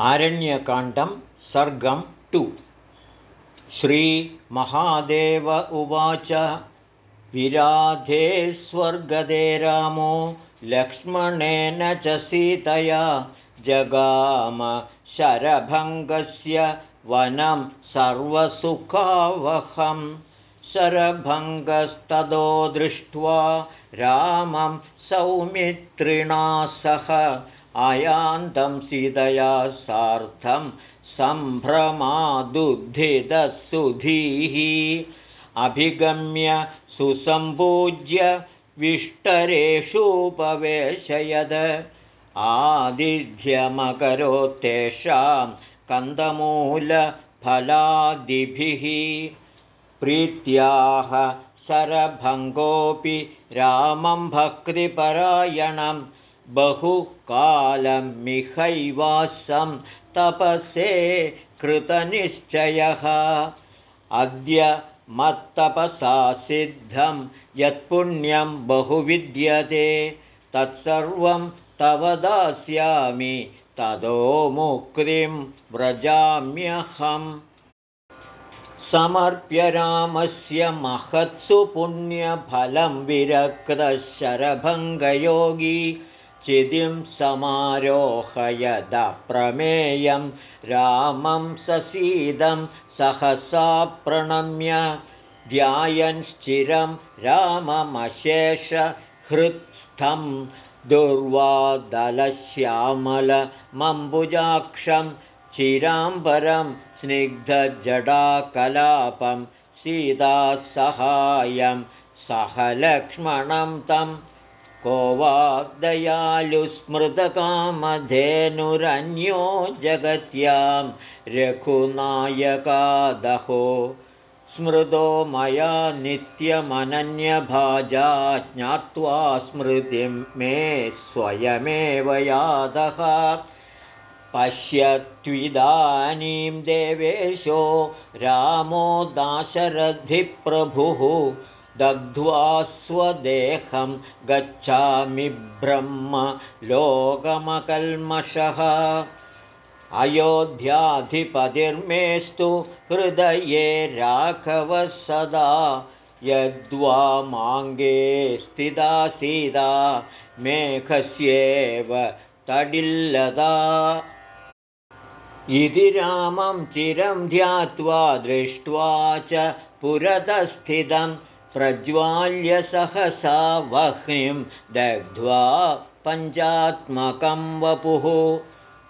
आरण्यकाण्डं सर्गं two. श्रीमहादेव उवाच विराधे स्वर्गदे रामो लक्ष्मणेन च सीतया जगाम शरभङ्गस्य वनं सर्वसुखावहं। शरभङ्गस्ततो दृष्ट्वा रामं सौमित्रिणा सह आयान्तं सीतया सार्धं सम्भ्रमादुद्धिदसुधीः अभिगम्य सुसम्पूज्य विष्टरेषूपवेशयद। आदिध्यमकरोत्तेषां कन्दमूलफलादिभिः। प्रीत्याह शरभङ्गोऽपि रामं भक्तिपरायणं बहुकालमिहैवासं तपसे कृतनिश्चयः। अद्य मत्तपसा सिद्धं यत्पुण्यं बहुविद्यते। तत्सर्वं तव दास्यामि ततो मुक्तिं व्रजाम्यहम् समर्प्य रामस्य महत्सु पुण्यफलं विरक्तशरभङ्गयोगी चिदिं समारोहयदप्रमेयं रामं ससीदं सहसा प्रणम्य ध्यायञ्चिरं राममशेषहृत्स्थं दुर्वादलश्यामलमम्बुजाक्षं चिराम्बरं स्निग्धजडाकलापं सीतासहायं सह लक्ष्मणं तं को वा दयालुस्मृतकामधेनुरन्यो जगत्यां रघुनायकादहो। स्मृतो मया नित्यमनन्यभाजा ज्ञात्वा स्मृतिं मे स्वयमेव यादः। पश्यत्विदानीं देवेशो रामो दाशरथिप्रभुः दग्ध्वा स्वदेहं गच्छामि ब्रह्म लोकमकल्मषः। अयोध्याधिपतिर्मेस्तु हृदये राघवः सदा। यद्वा माङ्गे स्थिता सीता मेघस्येव तडिल्लदा। इति रामं चिरं ध्यात्वा दृष्ट्वा च पुरतस्थितं प्रज्वाल्य सहसा वह्निं दग्ध्वा पञ्चात्मकं वपुः।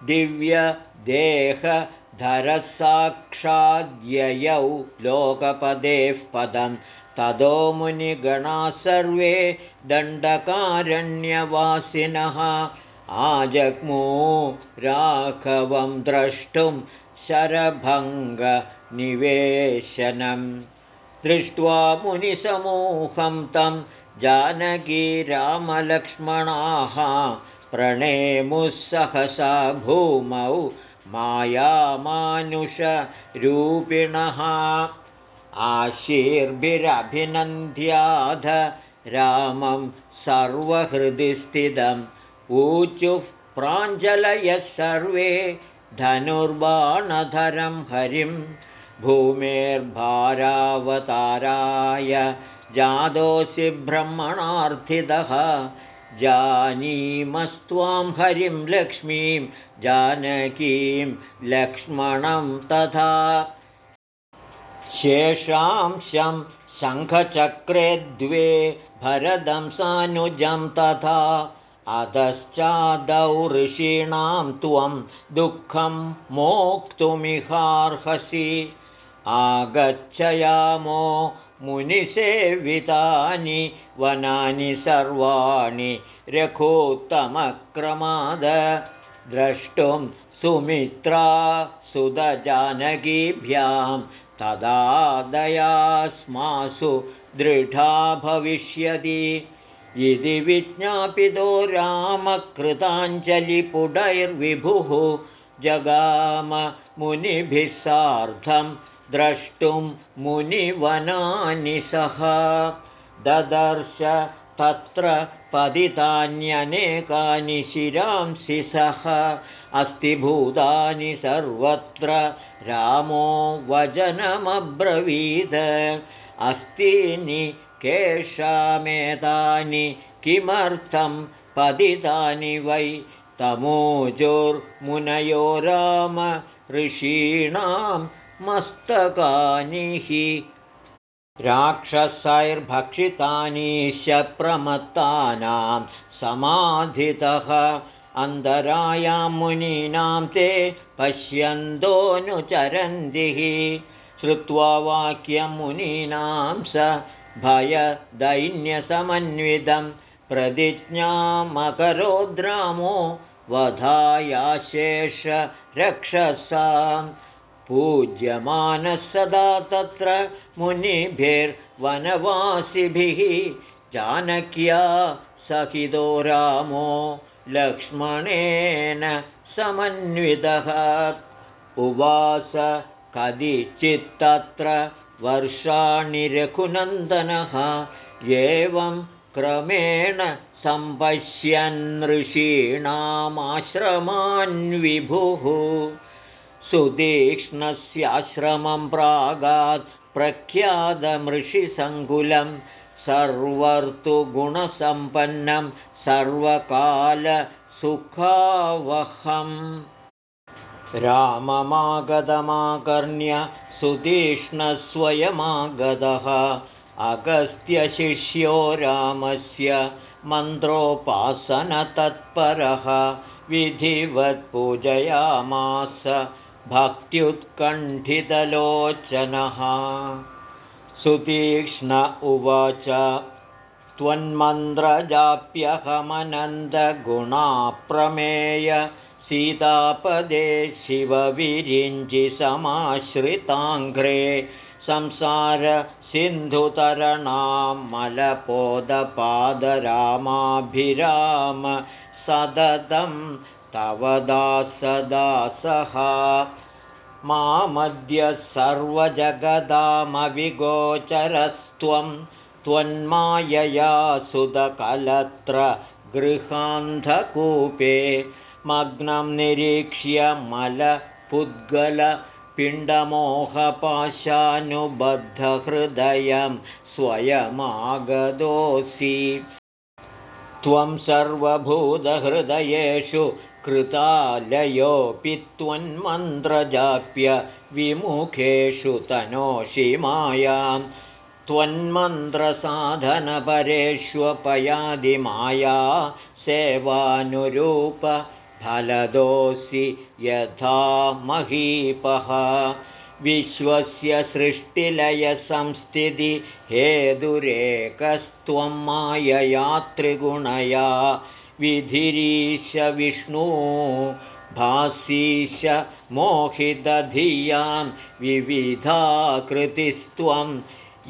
दिव्यदेहधरसाक्षाद्ययौ लोकपदेः पदं। ततो मुनिगणाः सर्वे दण्डकारण्यवासिनः। आजग्मो राघवं द्रष्टुं शरभङ्गनिवेशनं दृष्ट्वा मुनिसमूहं तं जानकी रामलक्ष्मणाः प्रणेमुस्सहसा भूमौ मायामानुषरूपिणः आशीर्भिरभिनन्द्याध रामं सर्वहृदिस्थितम् ऊचुः प्राञ्जलयः सर्वे धनुर्बाणधरं हरिं भूमेर्भारावताराय जादोऽसि ब्रह्मणार्थितः जानीमस्त्वां हरिं लक्ष्मीं जानकीं लक्ष्मणं तथा। शेषांशं शङ्खचक्रे द्वे भरदं सानुजं तथा। अधश्चादौ ऋषीणां त्वं दुःखं मोक्तुमिहार्हसि आगच्छयामो मुनिसेवितानि वनानि सर्वाणि रघोत्तमक्रमाद द्रष्टुं सुमित्रा सुदजानकीभ्यां तदा दयास्मासु दृढा भविष्यति। इति विज्ञापितो रामकृताञ्जलिपुडैर्विभुः जगाम मुनिभिः सार्धं द्रष्टुं मुनिवनानि सह ददर्श तत्र पतितान्यनेकानि शिरांसि सः। अस्ति भूतानि सर्वत्र रामो वचनमब्रवीद अस्तीनि केषामेतानि किमर्थं पतितानि वै? तमोजोर्मुनयो राम ऋषीणां मस्तकानि हि। राक्षसैर्भक्षितानि प्रमत्तानां समाधितः अन्तरायां मुनीनां ते पश्यन्तोऽनुचरन्तिः श्रुत्वा वाक्यं मुनीनां स भयदैन्यसमन्वितं प्रतिज्ञामकरोद्रामो वधायाशेष रक्षसां पूज्यमानः सदा तत्र मुनिभिर्वनवासिभिः। जानक्या सहितो रामो लक्ष्मणेन समन्वितः। उवास कदिचित्तत्र वर्षाणि रघुनन्दनः एवं क्रमेण सम्पश्यन्नृषीणामाश्रमान्विभुः सुतीक्ष्णस्याश्रमं प्रागात् प्रख्यातमृषिसङ्कुलं सर्वर्तुगुणसम्पन्नं सर्वकालसुखावहम्। राममागतमाकर्ण्य सुतीक्ष्णस्वयमागतः अगस्त्यशिष्यो रामस्य मन्त्रोपासनतत्परः विधिवत्पूजयामास भक्त्युत्कण्ठितलोचनः। सुतीक्ष्ण उवाच त्वन्मन्त्रजाप्यहमनन्दगुणाप्रमेय सीतापदे शिवविरिञ्जिसमाश्रिताङ्घ्रे संसारसिन्धुतरणामलपोदपादरामाभिराम सदतं तव दासदासः। मामद्य सर्वजगदामविगोचरस्त्वं त्वन्मायया सुदकलत्र गृहान्धकूपे मग्नं निरीक्ष्य मलपुद्गलपिण्डमोहपाशानुबद्धहृदयं स्वयमागतोऽसि। त्वं सर्वभूतहृदयेषु कृतालयोऽपि त्वन्मन्त्रजाप्य विमुखेषु तनोषि मायां त्वन्मन्त्रसाधनपरेष्वपयादिमाया सेवानुरूप फलदोऽसि यथा महीपः। विश्वस्य सृष्टिलयसंस्थिति हेदुरेकस्त्वं मायया त्रिगुणया विधिरीश विष्णु भासीश मोहितधियां विविधाकृतिस्त्वं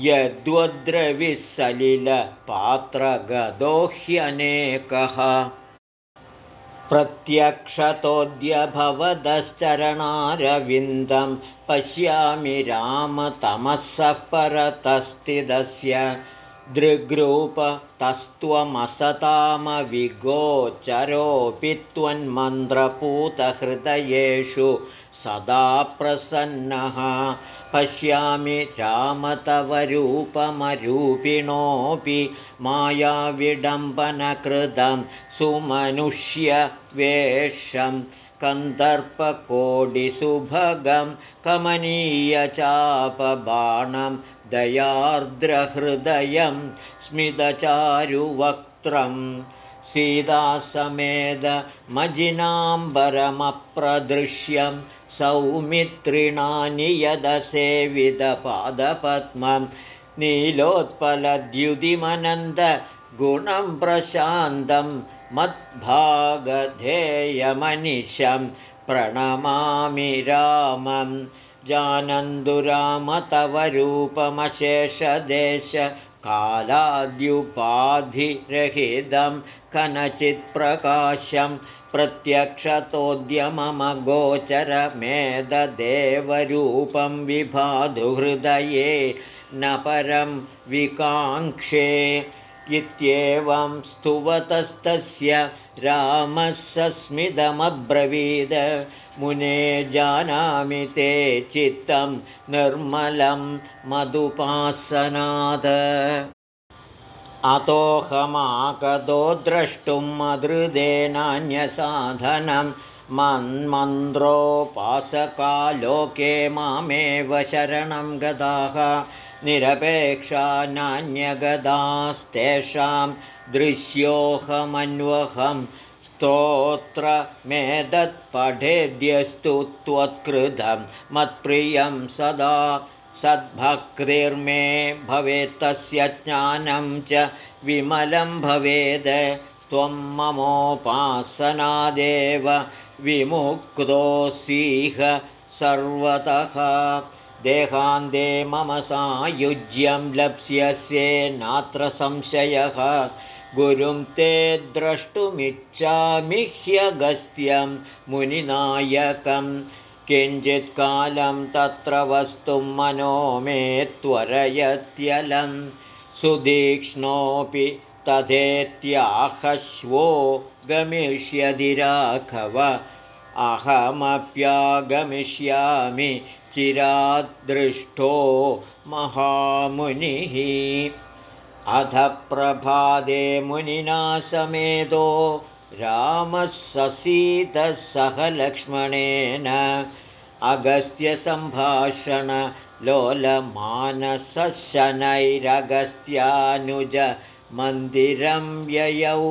यद्वद्रविसलिलपात्रगदोह्यनेकः प्रत्यक्षतोऽद्यभवदश्चरणारविन्दं पश्यामि रामतमसः परतस्थितस्य दृग्रूपतस्त्वमसतामविगोचरोऽपि त्वन्मन्त्रपूतहृदयेषु सदा प्रसन्नः। पश्यामि रामतवरूपमरूपिणोऽपि मायाविडम्बनकृतं सुमनुष्यवेषं कन्दर्पकोटिसुभगं कमनीयचापबाणं दयार्द्रहृदयं स्मितचारुवक्त्रं सीतासमेदमजिनाम्बरमप्रदृश्यं सौमित्रिणानि यदसेवितपादपद्मं नीलोत्पलद्युतिमनन्दगुणं प्रशान्तं मद्भागधेयमनिशं प्रणमामि रामं। जानन्दुराम तव रूपमशेषदेशकालाद्युपाधिरहितं कनचित्प्रकाशं प्रत्यक्षतोद्यममगोचरमेददेवरूपं विभाधुहृदये न परं विकाङ्क्षे इत्येवं स्तुवतस्तस्य रामः सस्मिदमब्रवीद मुने जानामि ते चित्तं निर्मलं मधुपासनाद। द्रष्टुं मदृदेनान्यसाधनं मन्मन्द्रोपासकालोके मामेव शरणं गदाः निरपेक्षा नान्यगदास्तेषां दृश्योऽहमन्वहं स्तोत्रमेतत्पठेद्यस्तु त्वत्कृतं मत्प्रियं सदा सद्भक्तिर्मे भवेत्तस्य ज्ञानं च विमलं भवेद् त्वं ममोपासनादेव विमुक्तोऽसीह सर्वतः देहान्ते मम सायुज्यं लप्स्यसे नात्र संशयः। गुरुं ते द्रष्टुमिच्छामि ह्यगस्त्यं मुनिनायकम् किञ्चित्कालं तत्र वस्तुं मनो मे त्वरयत्यलं। सुदीक्ष्णोऽपि तथेत्याहश्वो गमिष्यति राघव। अहमप्यागमिष्यामि चिरादृष्टो महामुनिः। अध प्रभादे मुनिना समेतो रामः ससीतः सह लक्ष्मणेन अगस्त्यसम्भाषणलोलमानसशनैरगस्त्यानुजमन्दिरं ययौ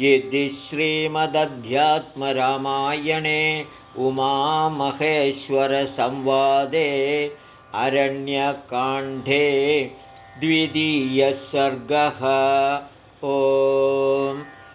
यदि श्रीमदध्यात्मरामायणे उमामहेश्वरसंवादे अरण्यकाण्डे द्वितीयः सर्गः ओ